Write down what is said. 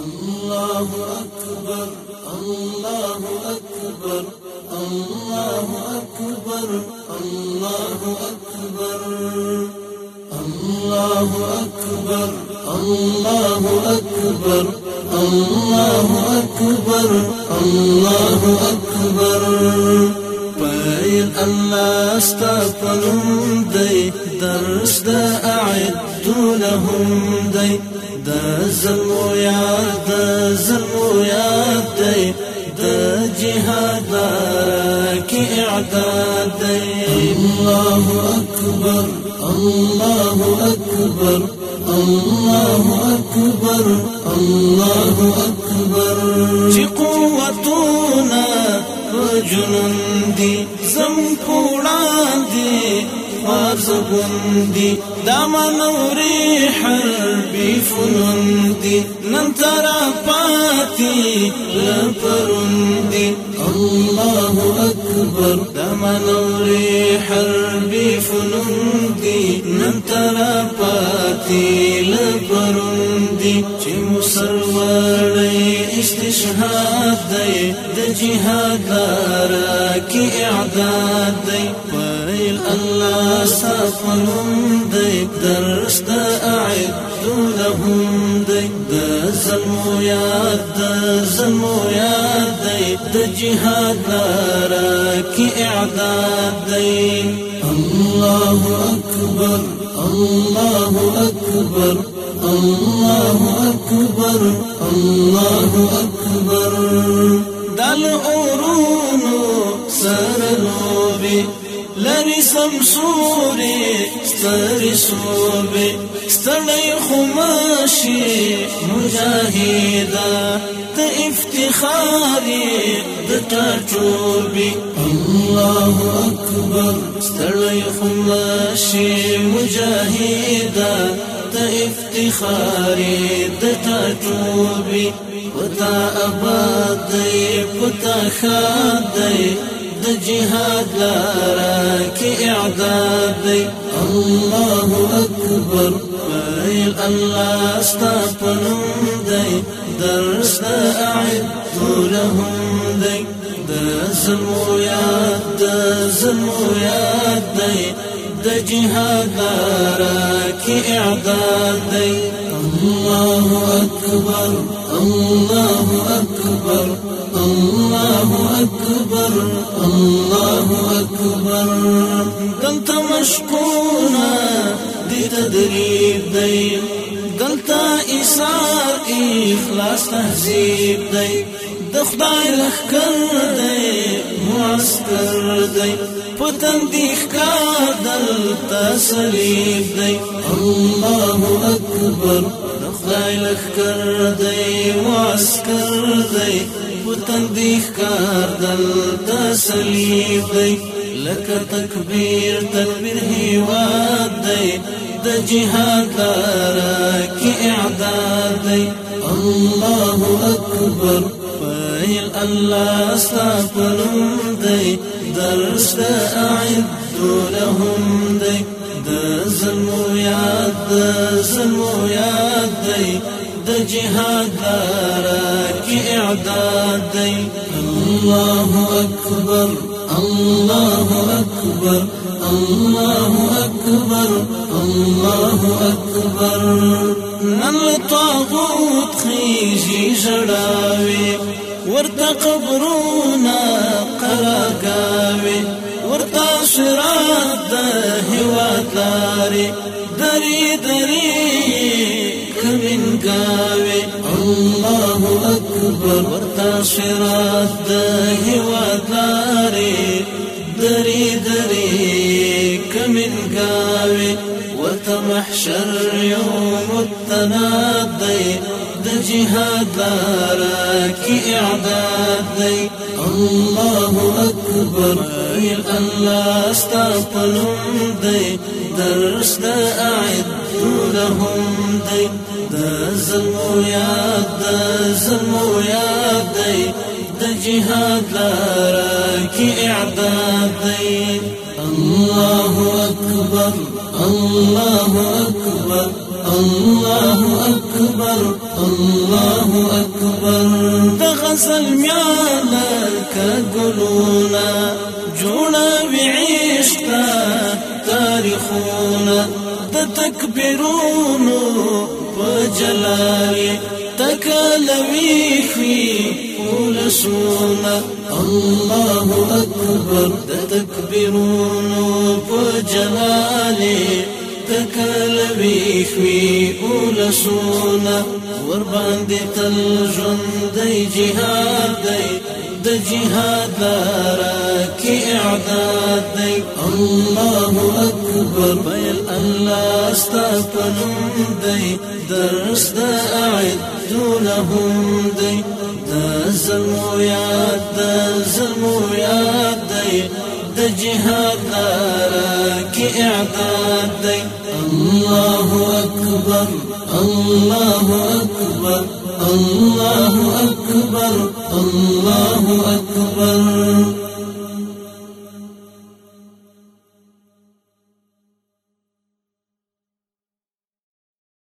الله أكبر الله أكبر الله أكبر الله أكبر الله أكبر الله أكبر الله أكبر الله أكبر. پیل الله استغفرون دی درس دا اعد لهم دی دا زمو یاد دا زمو یاد دی دا جهاد کی إعداد دی الله اکبر الله اکبر الله اکبر الله اکبر چې قوتونه جنون دي زم کوړاندې فارز خزبندي دما نوري حربي فنندي ننترى باتي لبرندي. الله أكبر دما نوري حربي فنندي ننترى باتي لبرندي. چه مسرور استشهاد دی د جهاد لاره کې اعداد دی. ویل الله سافلون دی درس د اعد لهم دی. د زمو یاد د زمو یاد دی. د جهاد لاره کې اعداد دی. الله اکبر الله اکبر. الله أكبر الله أكبر. دل أورونو سرد لري سمسوري ستري صوبي ستړی خماشي مجاهدا ته افتخاري د الله اکبر ستړی خماشي مجاهدا ته افتخاري د پتا آباد خاد دی د جهاد لارا کې اعداد دی. الله اکبر. ویل الله استغفرون دی. درس د اعد لهم دی. د زمو یاد د زمو یاد دی. د جهاد لارا کې اعداد دی. الله اکبر. الله اکبر الله أكبر الله أكبر. قلت مشقونا دي تدريب دي قلت إسار إخلاص تهذيب دي دخدای لخکر دی معسكر دي پتن دیخ کار دل تسلیب دی الله اکبر دخدای لخکر دی معسكر دي پتن دی ښکار دلته صلیب دی. لکه تکبیر تکبیر هیواد دی. د جهاد لاره کې اعداد دی. الله اکبر فیل الله استغفرون دی. درس د اعد لهم دی. د زمو یاد د زمو یاد دی د جهاد لاره کې اعداد الله اکبر الله اکبر الله اکبر الله اکبر نن طاغوت خيجي جړاوي ورته قبرونه قراګاوي ورته شرات د لاري. دري دري ناوي الله أكبر. تاشرات ده وداري دري دري كمن قاوي. وتمحشر يوم التنادي. ده جهاد دارك إعداد دي الله اکبر ویل الله استغفرون دی درس د أعد لهم دی د زمو یاد د زمو یاد دی د جهاد لارا کی إعداد دی الله اکبر الله الله اکبر الله اکبر د غسل میاله کګلونا جوړه وعشتا تاریخونه د تکبیرونو په جلال تکلوي خي ولسونا الله اكبر تكبرون وجلالي تکلوي خوي ولسونا ور باندې تل ژوند دی جهاد دی. د جهاد لارا کې اعداد دی. الله اکبر بل الله استغفرون دی. درس د اعد لهم دی. د زمو یاد د زمو یاد دی د جهاد لارا کې اعداد الله اکبر الله اکبر الله اکبر الله اکبر